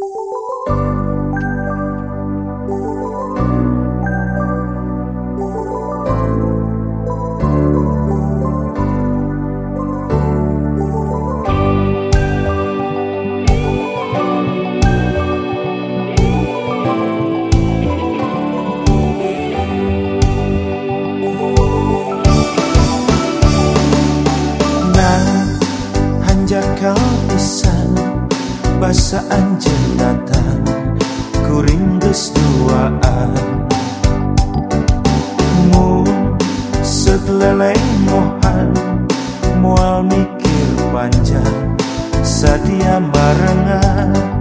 Música Basa anjen datang Kuring geus duaan. Mu setleleng mohan Mual mikir panjang Sadia barengan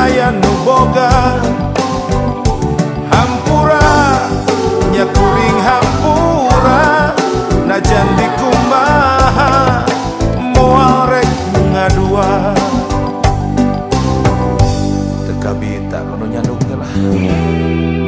saya nuboga Hampura nya kuring hampura najan di kumaha moal rek ngadua. Tekabita kono nyandung lah.